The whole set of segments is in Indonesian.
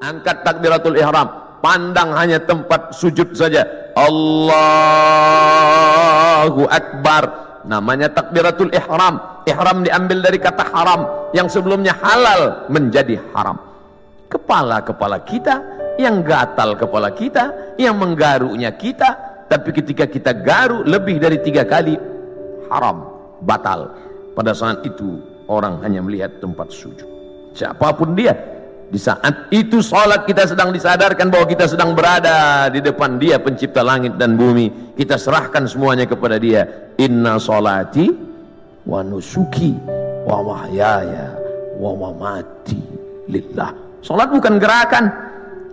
Angkat takbiratul ihram. Pandang hanya tempat sujud saja. Allahu Akbar. Namanya takbiratul ihram. Ihram diambil dari kata haram. Yang sebelumnya halal menjadi haram. Kepala-kepala kita, yang gatal kepala kita, yang menggarunya kita. Tapi ketika kita garu lebih dari tiga kali, haram, batal. Pada saat itu orang hanya melihat tempat sujud. Siapa pun dia, di saat itu salat kita sedang disadarkan bahwa kita sedang berada di depan dia pencipta langit dan bumi. Kita serahkan semuanya kepada dia. Inna salati wa nusuki wa mahyaya wa mamati lillah. Salat bukan gerakan.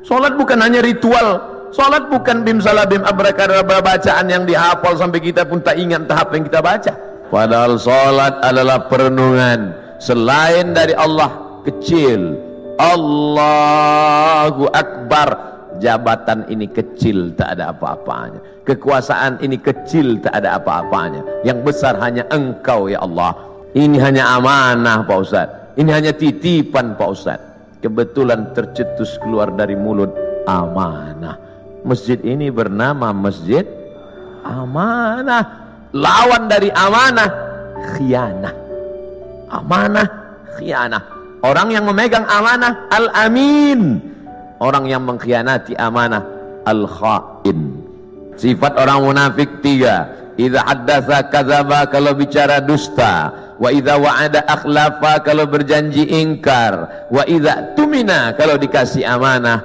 Salat bukan hanya ritual. Salat bukan bim salabim abrakadabra bacaan yang dihafal sampai kita pun tak ingat tahap yang kita baca. Padahal salat adalah perenungan selain dari Allah kecil Allahu Akbar. Jabatan ini kecil tak ada apa-apanya. Kekuasaan ini kecil tak ada apa-apanya. Yang besar hanya engkau ya Allah. Ini hanya amanah Pak Ustaz. Ini hanya titipan Pak Ustaz. Kebetulan tercetus keluar dari mulut amanah. Masjid ini bernama masjid amanah. Lawan dari amanah khianah. Amanah khianah Orang yang memegang amanah al-amin. Orang yang mengkhianati amanah al-khain. Sifat orang munafik tiga. Idza haddatsa kadzaba kalau bicara dusta. Wa idza wa'ada akhlafa kalau berjanji ingkar. Wa idza tumina kalau dikasih amanah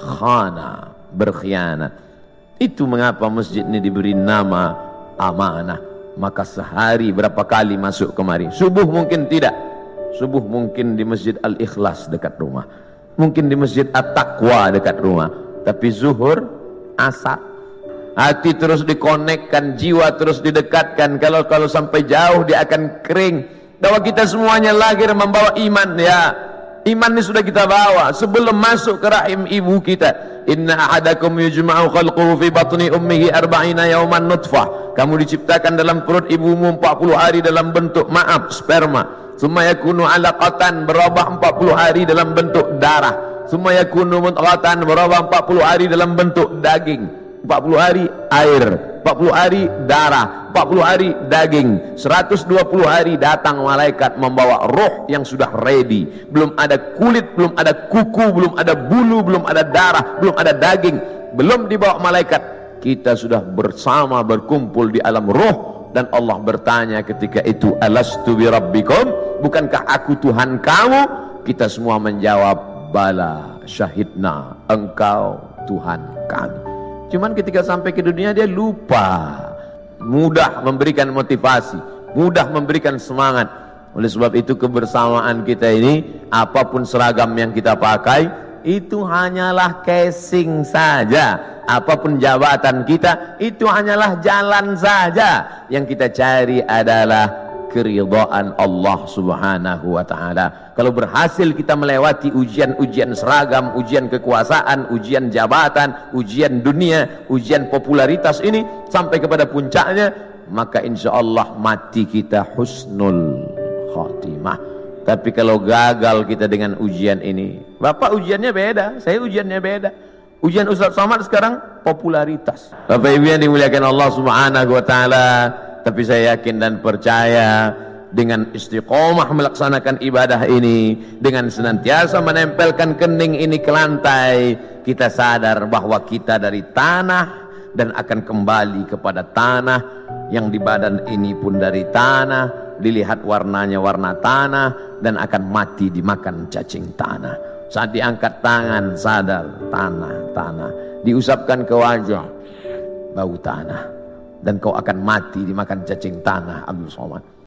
khana, berkhianat. Itu mengapa masjid ini diberi nama amanah. Maka sehari berapa kali masuk kemari? Subuh mungkin tidak Subuh mungkin di Masjid Al-Ikhlas dekat rumah. Mungkin di Masjid At-Taqwa dekat rumah. Tapi zuhur, asar. Hati terus dikonekkan, jiwa terus didekatkan. Kalau kalau sampai jauh dia akan kering. Bahwa kita semuanya lahir membawa iman ya. Iman ini sudah kita bawa sebelum masuk ke rahim ibu kita. Inna ahadakum yujma'u khalquhu fi batni ummihi arba'ina yawman nutfah. Kamu diciptakan dalam perut ibumu 40 hari dalam bentuk maaf sperma. Summa yakunu alaqatan berubah 40 hari dalam bentuk darah. Summa yakunu mudghatan berubah 40 hari dalam bentuk daging. 40 hari air, 40 hari darah, 40 hari daging, 120 hari datang malaikat membawa roh yang sudah ready. Belum ada kulit, belum ada kuku, belum ada bulu, belum ada darah, belum ada daging, belum dibawa malaikat. Kita sudah bersama berkumpul di alam roh dan Allah bertanya ketika itu alastu bi rabbikum bukankah aku Tuhan kamu? Kita semua menjawab bala syahidna engkau Tuhan kami. Cuman ketika sampai ke dunia dia lupa. Mudah memberikan motivasi mudah memberikan semangat. Oleh sebab itu kebersamaan kita ini apa pun seragam yang kita pakai itu hanyalah casing saja. Apa pun jabatan kita itu hanyalah jalan saja. Yang kita cari adalah keridhaan Allah Subhanahu wa taala. Kalau berhasil kita melewati ujian-ujian seragam, ujian kekuasaan, ujian jabatan, ujian dunia, ujian popularitas ini sampai kepada puncaknya, maka insya Allah mati kita husnul khatimah. Tapi kalau gagal kita dengan ujian ini, Bapak ujiannya beda, saya ujiannya beda. Ujian Ustaz Somad sekarang popularitas. Bapak Ibu yang dimuliakan Allah Subhanahu wa taala, tapi saya yakin dan percaya dengan istiqomah melaksanakan ibadah ini dengan senantiasa menempelkan kening ini ke lantai kita sadar bahwa kita dari tanah dan akan kembali kepada tanah yang di badan ini pun dari tanah dilihat warnanya warna tanah dan akan mati dimakan cacing tanah. Saat diangkat tangan sadar tanah tanah. Diusapkan ke wajah bau tanah dan kau akan mati dimakan cacing tanah Abdul Somad